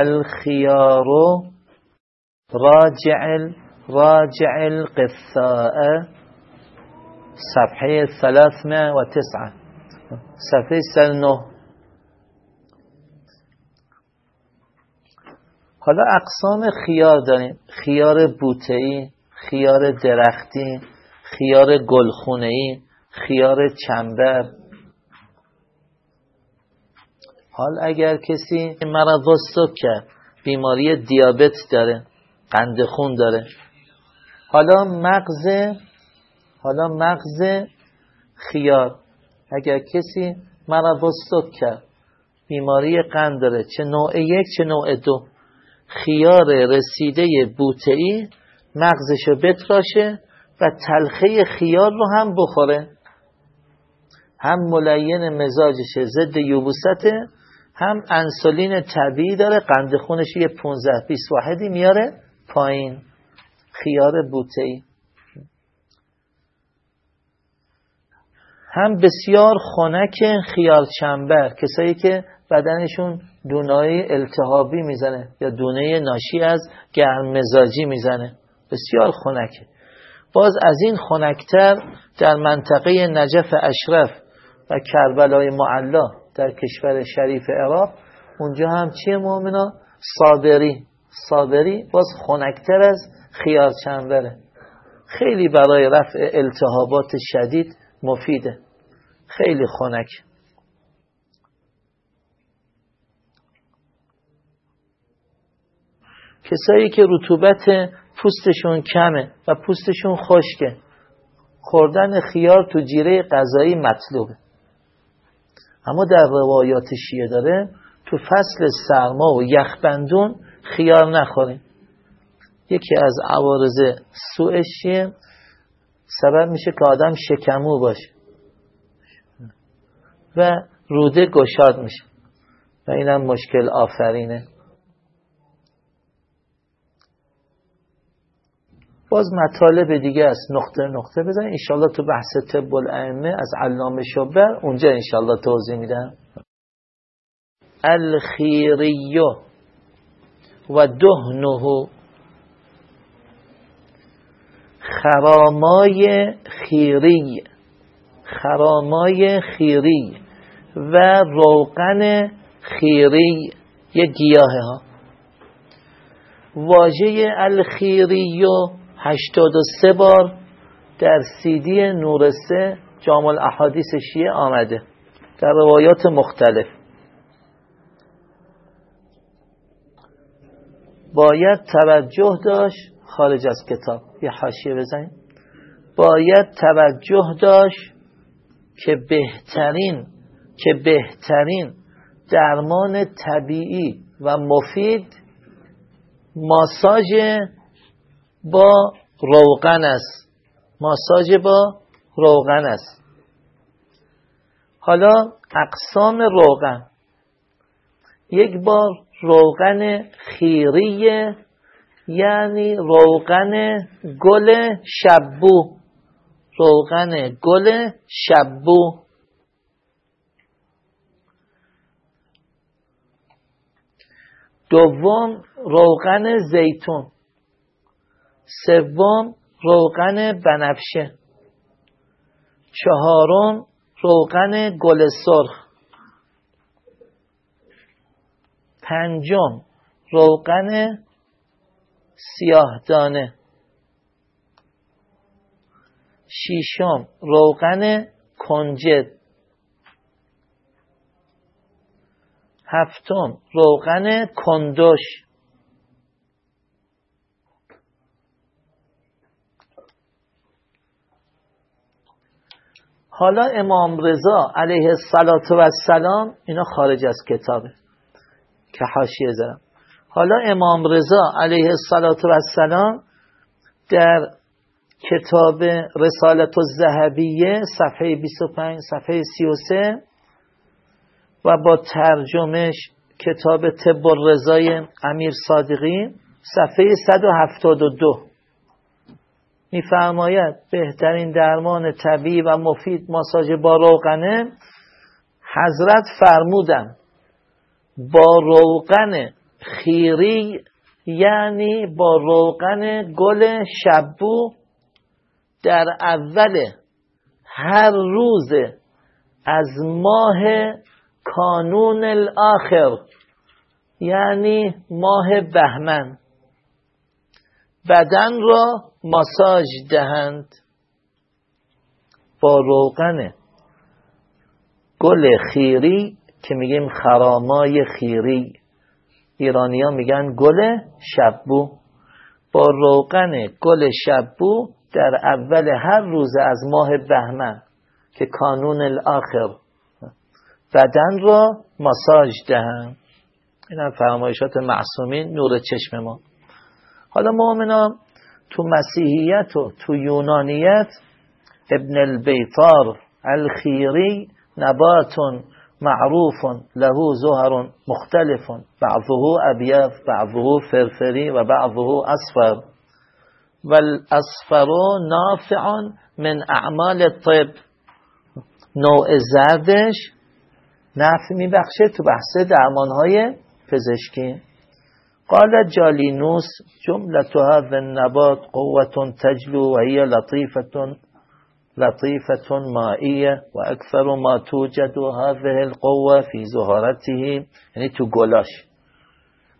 الخيار راجع راجع القثاء صفحه 309 صفحه 109 حالا اقسام خیار داریم. خیار بوتهی خیار درختی خیار گلخونهی خیار چنبر. حال اگر کسی مرض کرد بیماری دیابت داره قند خون داره. حالا مغز حالا مغز خیار. اگر کسی مرض کرد بیماری قند داره چه نوع یک چه نوع دو. خیار رسیده بوتعی مغزشو بتراشه و تلخه خیار رو هم بخوره. هم ملین مزاجشه ضد یوبوسته هم انسولین طبیعی داره قند خونش یه 15 20 واحدی میاره پایین. خیار بوتهی هم بسیار خنک خیار چنبر کسایی که بدنشون دونای التهابی می‌زنه یا دونه ناشی از گرم مزاجی می‌زنه. بسیار خنکه باز از این خنکتر در منطقه نجف اشرف و کربلای معلا در کشور شریف عراق اونجا هم چیه مؤمنا صابری. صابری باز خنکتر از خیار چنبره خیلی برای رفع التهابات شدید مفیده. خیلی خنک. کسایی که رطوبت پوستشون کمه و پوستشون خشکه خوردن خیار تو جیره غذایی مطلوبه. اما در روایات شیعه داره تو فصل سرما و یخبندون خیار نخوریم. یکی از عوارض سوء سبب میشه که آدم شکمو باشه و روده گشاد میشه. و اینم مشکل آفرینه. باز مطالب دیگه است نقطه نقطه بزن. انشالله تو بحث طب الائمه از علامه شبر اونجا انشالله توضیح میدم. الخیریو و دهنه خرامای خیری خرامای خیری و روغن خیری یه گیاه ها. واژه الخیریو 83 بار در سیدی نورسه جامع الاحادیث شیعه آمده. در روایات مختلف. باید توجه داشت خارج از کتاب. یه حاشیه بزنیم. باید توجه داشت که بهترین که بهترین درمان طبیعی و مفید ماساژ با روغن است. ماساژ با روغن است. حالا اقسام روغن. یک بار روغن خیریه یعنی روغن گل شبو. روغن گل شبو. دوم روغن زیتون. سوم روغن بنفشه. چهارم روغن گل سرخ. پنجم روغن سیاهدانه. شیشم روغن کنجد. هفتم روغن کندوش حالا امام رضا علیه السلام اینا خارج از کتابه که حاشیه زدم. حالا امام رضا علیه السلام در کتاب رسالت الذهبیه صفحه 25 صفحه 33 و با ترجمش کتاب طب رضای امیر صادقی صفحه 172 میفرماید بهترین درمان طبیعی و مفید ماساژ با روغنه حضرت فرمودن با روغن خیری یعنی با روغن گل شبو در اول هر روز از ماه کانون الاخر یعنی ماه بهمن. بدن را ماساژ دهند با روغن گل خیری که میگیم خرامای خیری. ایرانی ها میگن گل شبو. با روغن گل شبو در اول هر روز از ماه بهمن که کانون الاخر. بدن را ماساژ دهند این هم فرمایشات معصومین نور چشم ما. حالا مؤمنان تو مسیحیت و تو یونانیت ابن البیطار الخیری نبات معروف له زهر مختلف بعضه ابیض بعضه فرفری و بعضه اصفر. والاصفر نافع من اعمال الطب. نوع زردش نفع میبخشه تو بحث درمانهای پزشکی. قال جالینوس جملة هذا النبات قوة تجلو وهي لطيفة لطيفة مائية وأكثر ما توجد هذه القوة في زهرته يعني تو گلاش.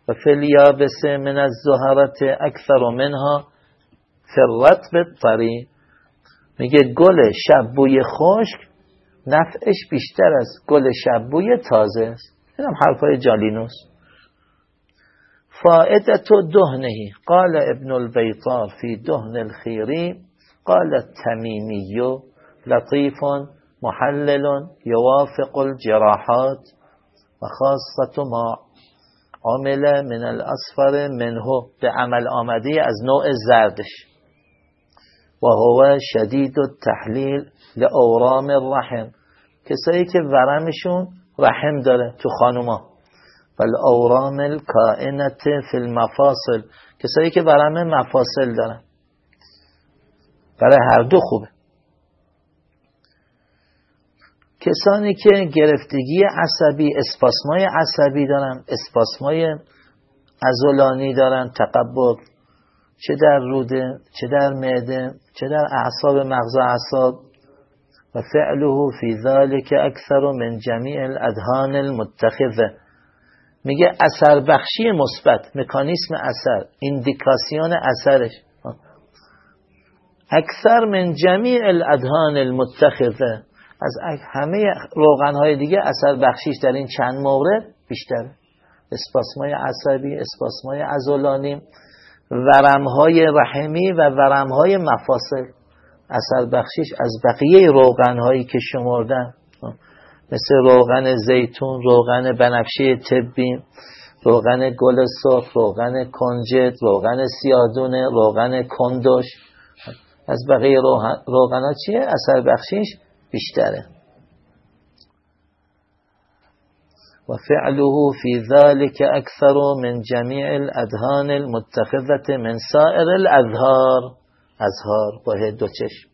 وفي اليابس من الزهرة أكثر منها في الرطب الطري میگه گل شبوی خشک نفعش بیشتر از گل شبوی تازه است. این هم حرفای جالینوس. فائدة دهنه قال ابن البيطار في دهن الخيري قال التميمي لطيف محلل يوافق الجراحات وخاصة ما عمل من الأصفر منه به عمل آمده از نوع زردش. و هو شدید التحلیل لأورام الرحم. کسایی که ورمشون رحم داره تو خانوما. اورام الکائنت فی المفاصل. کسایی که ورم مفاصل دارن. برای هر دو خوبه. کسانی که گرفتگی عصبی اسپاسمای عصبی دارن اسپاسمای ازولانی دارن تقبض چه در روده چه در معده چه در اعصاب مغز اعصاب. و فعله فی ذلك اکثر من جمیع الادهان المتخذه. میگه اثر بخشی مثبت مکانیسم اثر ایندیکاسیون اثرش. اکثر من جمیع الادهان المتخذه. از همه روغن های دیگه اثر بخشیش در این چند مورد بیشتر اسپاسمای عصبی اسپاسمای ازولانی ورمهای رحمی و ورمهای مفاصل. اثر بخشیش از بقیه روغن هایی که شمردن. مثل روغن زیتون روغن بنفشه طبی روغن گل سرخ روغن کنجد روغن سیادونه روغن کندوش از بقیه روغن ها چیه؟ اثر بخشیش بیشتره. و فعله فی ذلك اکثر من جمیع الادهان المتخذة من سائر الازهار ازهار با دو چشم.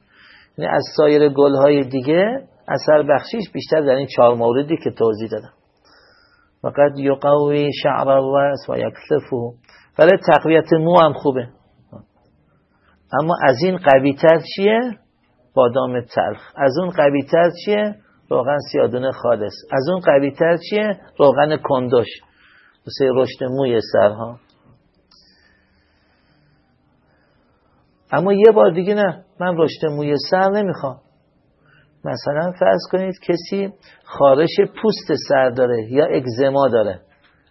یعنی از سایر گل های دیگه اثر بخشیش بیشتر در این چهار موردی که توضیح دادم. وقد یقوی شعر الراس و یکسفو برای تقویت مو هم خوبه. اما از این قوی تر چیه؟ بادام تلخ. از اون قوی تر چیه؟ روغن سیادون خالص. از اون قوی تر چیه؟ روغن کندوش مثل رشد موی سرها. اما یه بار دیگه نه. من رشد موی سر نمی‌خوام. مثلا فرض کنید کسی خارش پوست سر داره یا اگزما داره.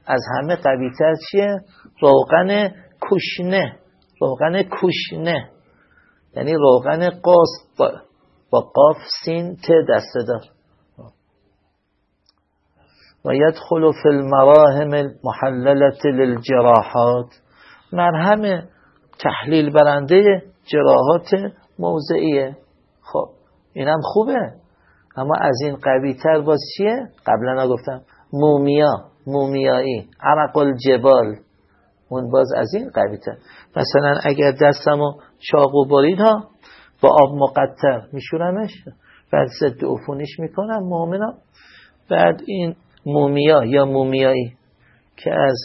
از همه قویتر چیه؟ روغن کوشنه. روغن کوشنه. یعنی روغن قاس با, قاف سین ت دسته دار. و یدخل فی المراهم المحللت للجراحات. مرهم تحلیل برنده جراحات موضعیه. خب. اینم خوبه. اما از این قوی تر باز چیه؟ قبلا نگفتم. مومیا مومیایی. عرق الجبال. اون باز از این قوی تر. مثلا اگر دستمو چاقو برید ها با آب مقطر میشورمش بعد ضد عفونیش می‌کنم مؤمنم. بعد این مومیا یا مومیایی که از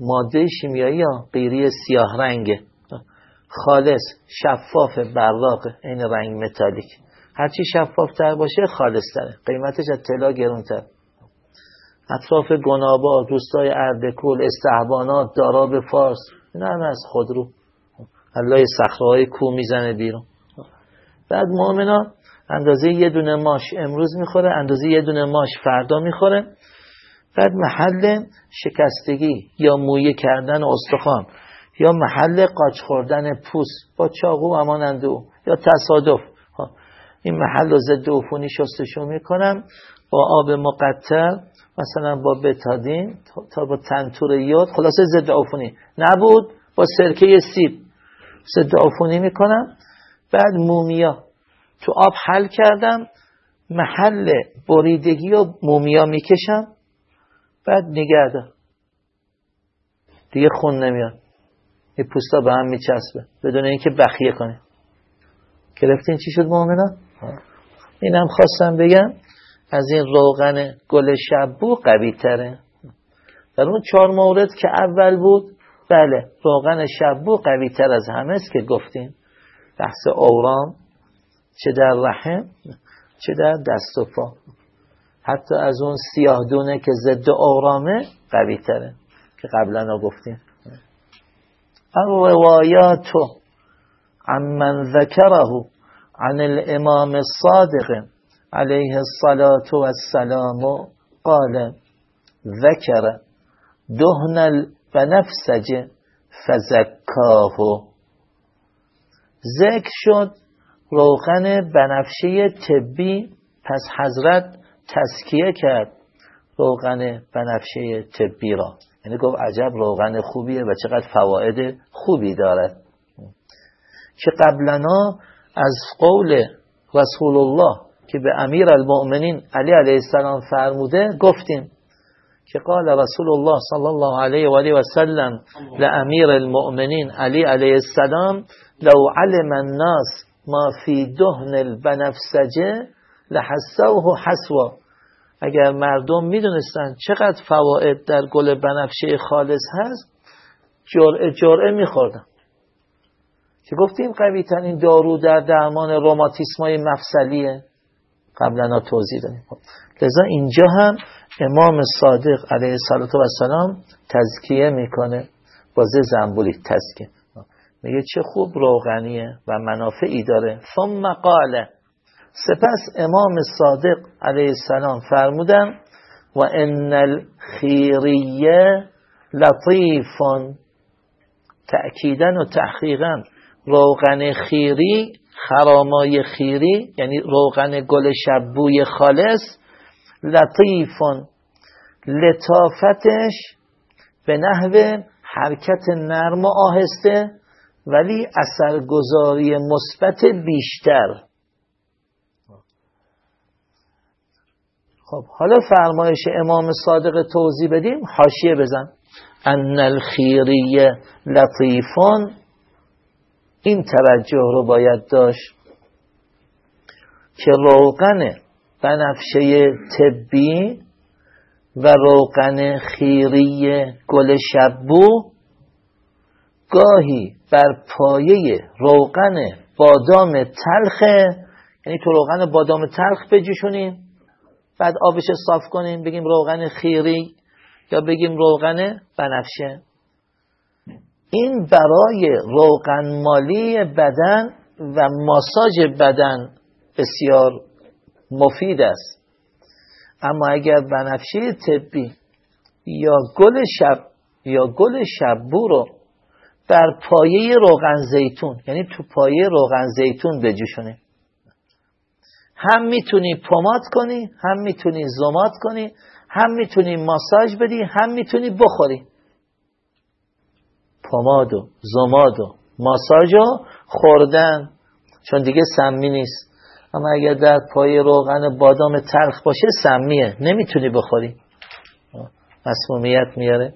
ماده شیمیایی یا قیری سیاه رنگه. خالص شفاف براق این رنگ متالیک. هرچی شفاف تر باشه خالص تره قیمتش از طلا گرونتر. اطراف گنابا دوستای اردکول استحبانات داراب فارس این هم از خودرو. الله صخره کو می‌زنه بیرون. بعد مؤمنا اندازه یه دونه ماش امروز می‌خوره اندازه یه دونه ماش فردا می‌خوره. بعد محل شکستگی یا مویه کردن استخوان یا محل قاچ خوردن پوست با چاقو امانند او یا تصادف. این محل رو ضد عفونی شستشو می‌کنم. با آب مقطر مثلا با بتادین تا با تنتور یاد خلاصه ضد عفونی. نبود. با سرکه سیب. ضد عفونی می‌کنم. بعد مومیا. تو آب حل کردم. محل بریدگی و مومیا می‌کشم. بعد نگردم دیگه خون نمیاد. این پوستا به هم میچسبه. بدون اینکه بخیه کنه. گرفتین چی شد مؤمنا اینم خواستم بگم از این روغن گل شبو قوی تره. در اون چهار مورد که اول بود بله روغن شبو قوی تر از همه است که گفتیم. بحث اورام چه در رحم چه در دست و پا. حتی از اون سیاه دونه که ضد اورامه قوی تره که قبلا گفتیم. الروایات عن من ذکره عن الامام الصادق عليه الصلاة والسلام قال ذكر دهن البنفسج فزکاه. ذکر شد روغن بنفشه طبی پس حضرت تسکیه کرد روغن بنفشه طبی را. یعنی گفت عجب روغن خوبیه و چقدر فواید خوبی دارد. که قبلنا از قول رسول الله که به امیر المؤمنین علی علیه السلام فرموده گفتیم که قال رسول الله صلی الله علیه و آله و سلم لامیر المؤمنین علی علیه السلام لو علم الناس ما فی دهن البنفسجه لحسوه حسوا. اگر مردم می‌دونستن چقدر فواید در گل بنفشه خالص هست جرعه جرعه میخوردن. که گفتیم قوی ترین دارو در درمان روماتیسمای مفصلیه. قبلا توضیح دادیم. خب. لذا اینجا هم امام صادق علیه السلام تزکیه می‌کنه. با زه زنبولی تزکیه. میگه چه خوب روغنیه و منافعی داره. ثم قال. سپس امام صادق علیه السلام فرمودن و ان الخیریه لطیفون تأکیدن و تحقیقا. روغن خیری خرامای خیری یعنی روغن گل شبوی خالص لطیفون. لطافتش به نحو حرکت نرم و آهسته ولی اثرگذاری مثبت بیشتر. خب حالا فرمایش امام صادق توضیح بدیم. حاشیه بزن. ان الخیریه لطیفون. این توجه رو باید داشت که روغن بنفشه طبی و روغن خیری گل شبو گاهی بر پایه روغن بادام تلخه یعنی تو روغن بادام تلخ بجوشونیم بعد آبش صاف کنیم بگیم روغن خیری یا بگیم روغن بنفشه. این برای روغن مالی بدن و ماساژ بدن بسیار مفید است. اما اگر بنفشه طبی یا گل شب یا گل شبو رو بر پایه روغن زیتون یعنی تو پایه روغن زیتون بجوشونی هم می‌تونی پماد کنی هم می‌تونی زماد کنی هم می‌تونی ماساژ بدی هم می‌تونی بخوری. پماد و زماد و ماساژ و خوردن. چون دیگه سمی نیست. اما اگر در پای روغن بادام تلخ باشه سمیه. نمی‌تونی بخوری. مسمومیت میاره.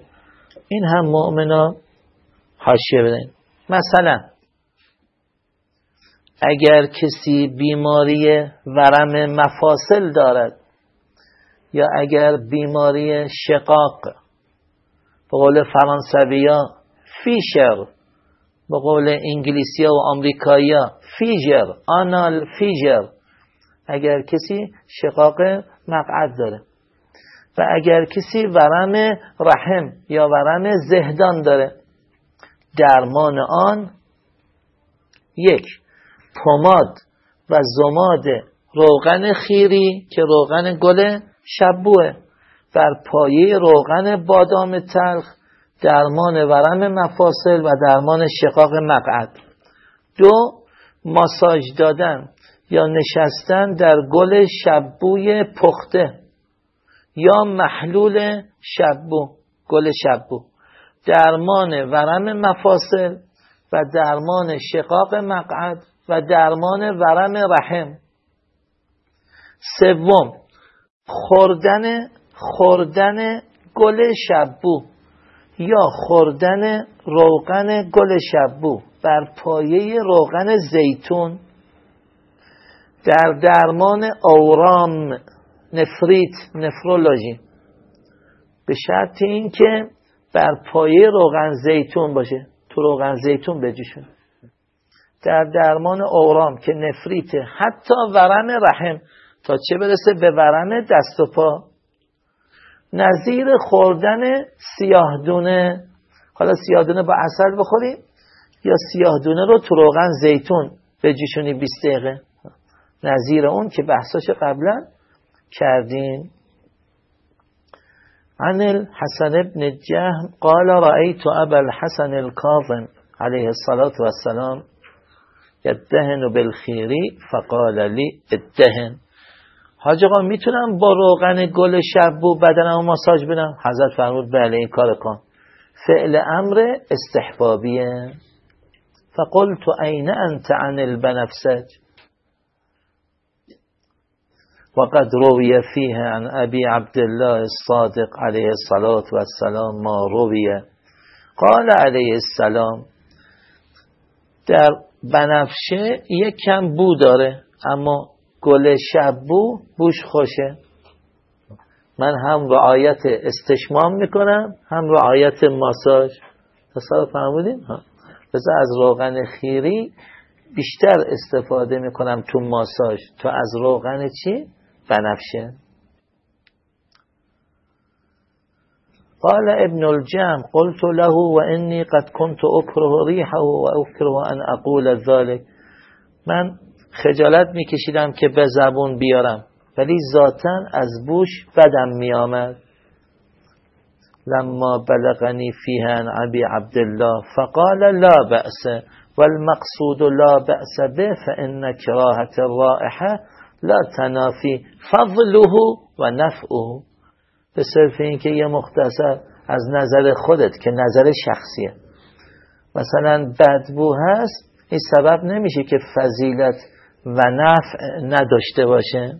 این هم مؤمنا حاشیه بدن. مثلا اگر کسی بیماری ورم مفاصل دارد یا اگر بیماری شقاق به قول فرانسوی فیشر به قول انگلیسی و آمریکایی ها فیجر آنال فیجر. اگر کسی شقاق مقعد داره و اگر کسی ورم رحم یا ورم زهدان داره درمان آن یک پماد و زماد روغن خیری که روغن گل شبوه بر پایه روغن بادام تلخ درمان ورم مفاصل و درمان شقاق مقعد. دو ماساژ دادن یا نشستن در گل شبوی پخته یا محلول شبو گل شبو درمان ورم مفاصل و درمان شقاق مقعد و درمان ورم رحم. سوم خوردن خوردن گل شبو یا خوردن روغن گل شبو بر پایه روغن زیتون در درمان اورام نفریت نفرولوژی. به شرط اینکه بر پایه روغن زیتون باشه. تو روغن زیتون بجیشون در درمان اورام که نفریت حتی ورم رحم تا چه برسه به ورم دست و پا. نظیر خوردن سیاه دونه. حالا سیاه دونه با اصل بخوریم یا سیاه دونه رو تو روغن زیتون بجیشونی 20 دقیقه. نظیر اون که بحثاش قبلا کردیم. عن الحسن ابن الجهم قال رأيت أبا الحسن الكاظم عليه الصلاة والسلام يدهن بالخيري فقال لي ادهن. حاج آقا می‌تونم با روغن گل شبو بدنمو ماساژ بدم؟ حضرت فرمود بله این کار کن. فعل امر استحبابیه فقلت عین انت عن البنفسج. وقد روی فيه عن ابي عبد الله الصادق عليه الصلاة والسلام ما روی. قال علیه السلام در بنفشه یک کم بو داره اما گل شبو بوش خوشه. من هم رعایت استشمام می‌کنم هم رعایت ماساژ. تصور فرمودیم بذار از روغن خیری بیشتر استفاده می‌کنم تو ماساژ. تو از روغن چی؟ بنفشه. قال ابن الجام قلت له واني قد كنت اكره ريحه واكره ان اقول ذلك من خجالت میکشیدم که به زبون بیارم. ولی ذاتا از بوش بدم میآمد. لما بلغني فيها عن ابي عبد الله فقال لا بأس والمقصود لا بأس به فإن كراهة الرائحة لا تنافي فضله و نفعه. به صرف این که یه مختصر از نظر خودت که نظر شخصیه. مثلا بدبو هست این سبب نمیشه که فضیلت و نفع نداشته باشه.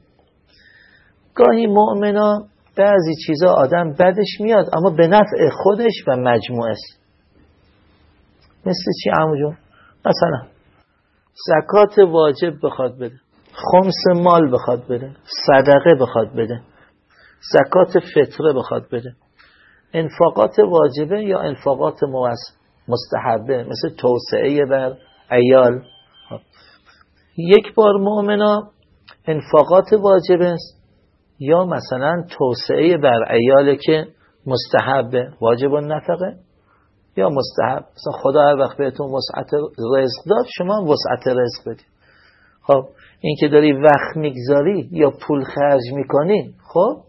گاهی مؤمنا بعضی چیزا آدم بدش میاد اما به نفع خودش و مجموعه است. مثل چی عمو مثلا زکات واجب بخواد بده خمس مال بخواد بده صدقه بخواد بده زکات فطره بخواد بده. انفاقات واجبه یا انفاقات مستحبه؟ مثل توسعه بر ایال یک بار مؤمنا انفاقات واجب است یا مثلا توسعه بر ایاله که مستحبه واجب و نفقه یا مستحب؟ مثلا خدا هر وقت بهتون وسعت رزق داد شما وسعت رزق بدید. خب این که داری وقت می‌گذاری یا پول خرج می‌کنی خب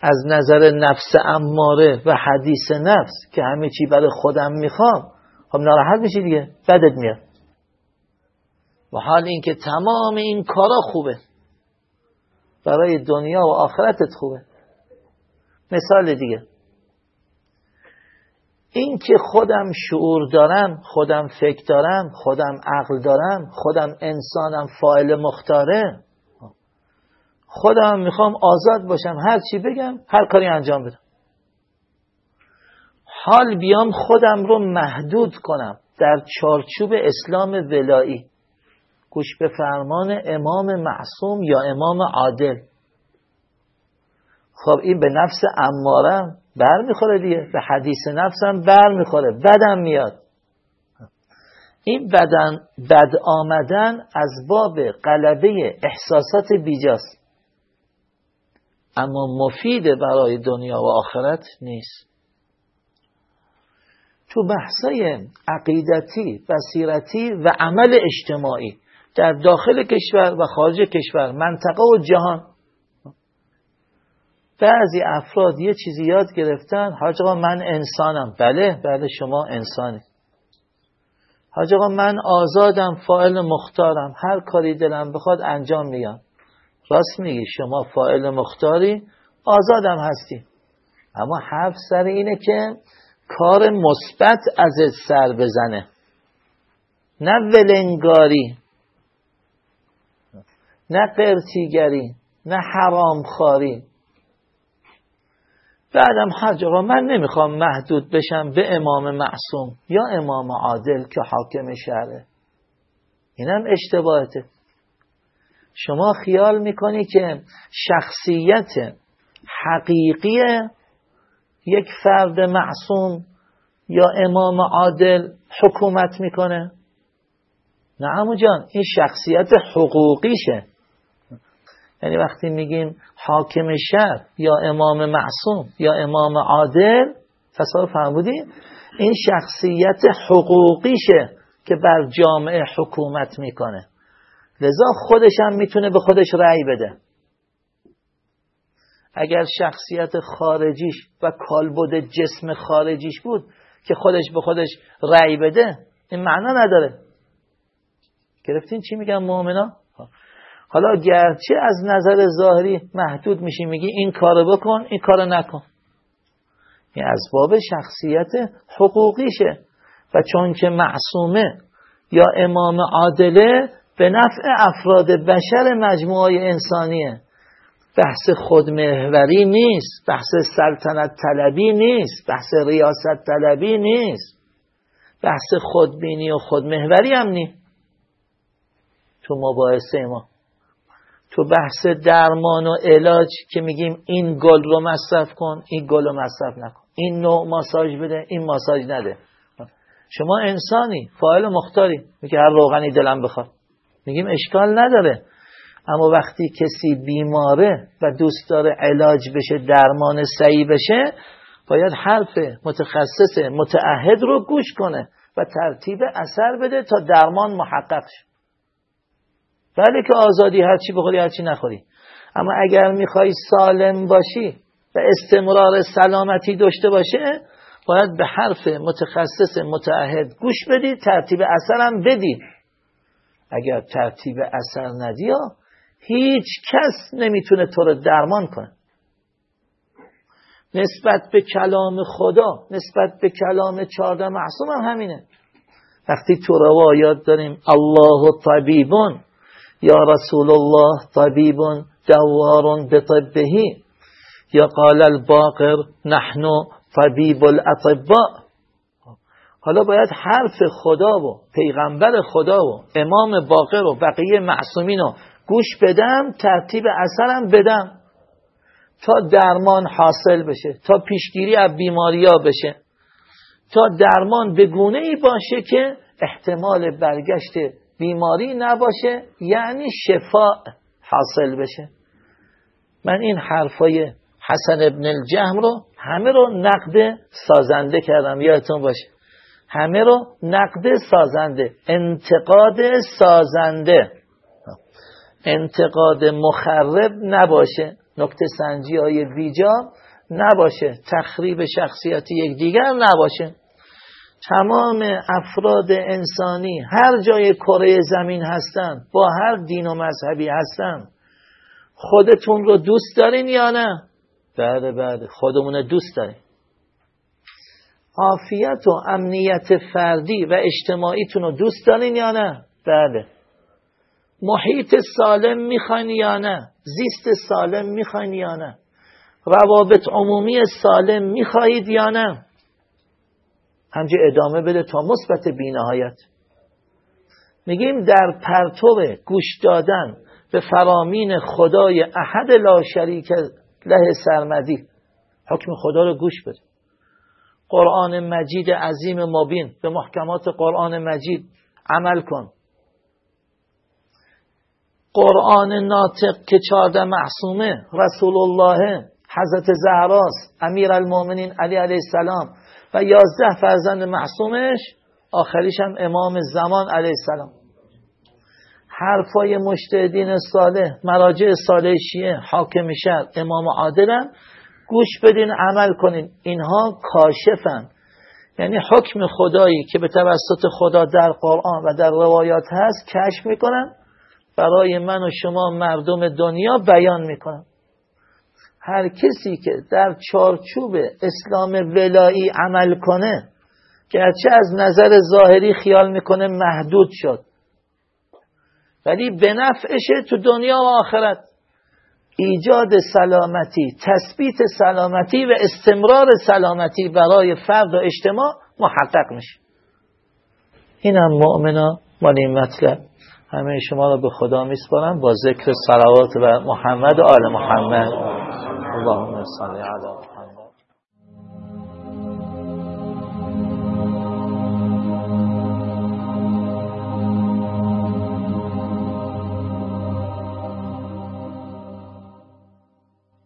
از نظر نفس اماره و حدیث نفس که همه چی برای خودم می‌خوام خب ناراحت میشی دیگه بدت میاد. و حال اینکه تمام این کارا خوبه. برای دنیا و آخرتت خوبه. مثال دیگه. این که خودم شعور دارم خودم فکر دارم خودم عقل دارم خودم انسانم فاعل مختاره خودم می‌خوام آزاد باشم هر چی بگم هر کاری انجام بدم. حال بیام خودم رو محدود کنم در چارچوب اسلام ولایی. گوش به فرمان امام معصوم یا امام عادل. خب این به نفس امارم بر می‌خوره دیگه به حدیث نفسم بر می‌خوره بدم میاد. این بدن بد آمدن از باب قلبه احساسات بیجاست. اما مفید برای دنیا و آخرت نیست. تو بحثای عقیدتی بصیرتی و عمل اجتماعی در داخل کشور و خارج کشور منطقه و جهان. بعضی افراد یه چیزی یاد گرفتن حاج آقا من انسانم. بله بله شما انسانی حاج آقا من آزادم فائل مختارم. هر کاری دلم بخواد انجام میگم راست میگی شما فائل مختاری آزادم هستی. اما حرف سر اینه که کار مثبت از سر بزنه. نه ولنگاری. نه قرتیگری نه حرامخواری. بعدم حج آقا من نمی‌خوام محدود بشم به امام معصوم یا امام عادل که حاکم شهره. اینم اشتباهته. شما خیال می‌کنی که شخصیت حقیقی یک فرد معصوم یا امام عادل حکومت می‌کنه؟ نه جان این شخصیت حقوقیشه. یعنی وقتی میگیم حاکم شهر یا امام معصوم یا امام عادل تصور فرمودی این شخصیت حقوقیشه که بر جامعه حکومت می‌کنه. لذا خودش هم می‌تونه به خودش رأی بده. اگر شخصیت خارجیش و کالبد جسم خارجیش بود که خودش به خودش رأی بده این معنا نداره. گرفتین چی میگن مؤمنا حالا گرچه از نظر ظاهری محدود میشی میگی این کارو بکن این کارو نکن. این از باب شخصیت حقوقیشه. و چون که معصومه یا امام عادله به نفع افراد بشر مجموعه انسانیه. بحث خودمهوری نیست بحث سلطنت طلبی نیست بحث ریاست طلبی نیست. بحث خودبینی و خودمهوری هم نیست تو مباحثه ما. تو بحث درمان و علاج که میگیم این گل رو مصرف کن این گل رو مصرف نکن. این نوع ماساژ بده این ماساژ نده. شما انسانی فاعل مختاری. میگه هر روغنی دلم بخواد. میگیم اشکال نداره. اما وقتی کسی بیماره و دوست داره علاج بشه درمان سعی بشه باید حرف متخصص متعهد رو گوش کنه و ترتیب اثر بده تا درمان محقق شه. بله که آزادی هرچی بخوری هرچی نخوری. اما اگر می‌خوای سالم باشی و استمرار سلامتی داشته باشه باید به حرف متخصص متعهد گوش بدی ترتیب اثرم بدی. اگر ترتیب اثر ندی هیچ کس نمی‌تونه تو رو درمان کنه. نسبت به کلام خدا نسبت به کلام چارده معصوم هم همینه. وقتی تو روایات داریم الله طبیبون یا رسول الله طبیب دوار بطبه یا قال الباقر نحن طبیب الاطباء حالا باید حرف خدا و پیغمبر خدا و امام باقر و بقیه معصومین رو گوش بدم ترتیب اثرم بدم تا درمان حاصل بشه تا پیشگیری از بیماریا بشه تا درمان به گونه ای باشه که احتمال برگشت بیماری نباشه یعنی شفا حاصل بشه. من این حرفای حسن ابن الجهم رو همه رو نقد سازنده کردم یادتون باشه. همه رو نقد سازنده انتقاد سازنده. انتقاد مخرب نباشه نکته سنجی های بیجا نباشه تخریب شخصیت یکدیگر نباشه. تمام افراد انسانی هر جای کره زمین هستن با هر دین و مذهبی هستن. خودتون رو دوست دارین یا نه؟ بله بله خودمون دوست داریم. عافیت و امنیت فردی و اجتماعیتون رو دوست دارین یا نه؟ بله. محیط سالم می‌خواین یا نه؟ زیست سالم می‌خواین یا نه؟ روابط عمومی سالم می‌خواهید یا نه؟ همجه ادامه بده تا مثبت بینهایت. میگیم در پرتو گوش دادن به فرامین خدای احد لا شریک له سرمدی حکم خدا رو گوش بده. قرآن مجید عظیم مبین به محکمات قرآن مجید عمل کن. قرآن ناطق که چارده معصومه رسول الله حضرت زهراس امیر المومنین علی علیه السلام و یازده فرزند معصومش آخریش هم امام زمان علیه السلام. حرفای مشتهدین صالح مراجع صالح شیعه حاکم شهر امام عادلن. گوش بدین عمل کنین. اینها کاشفن. یعنی حکم خدایی که به توسط خدا در قرآن و در روایات هست کشف می‌کنن. برای من و شما مردم دنیا بیان می‌کنن. هر کسی که در چارچوب اسلام ولایی عمل کنه گرچه از نظر ظاهری خیال می‌کنه محدود شد. ولی به نفعشه تو دنیا و آخرت. ایجاد سلامتی تثبیت سلامتی و استمرار سلامتی برای فرد و اجتماع محقق میشه. این هم مؤمنا مال این مطلب همه شما را به خدا میسپارم. با ذکر صلوات و محمد و آل محمد. اللهم صل علی محمد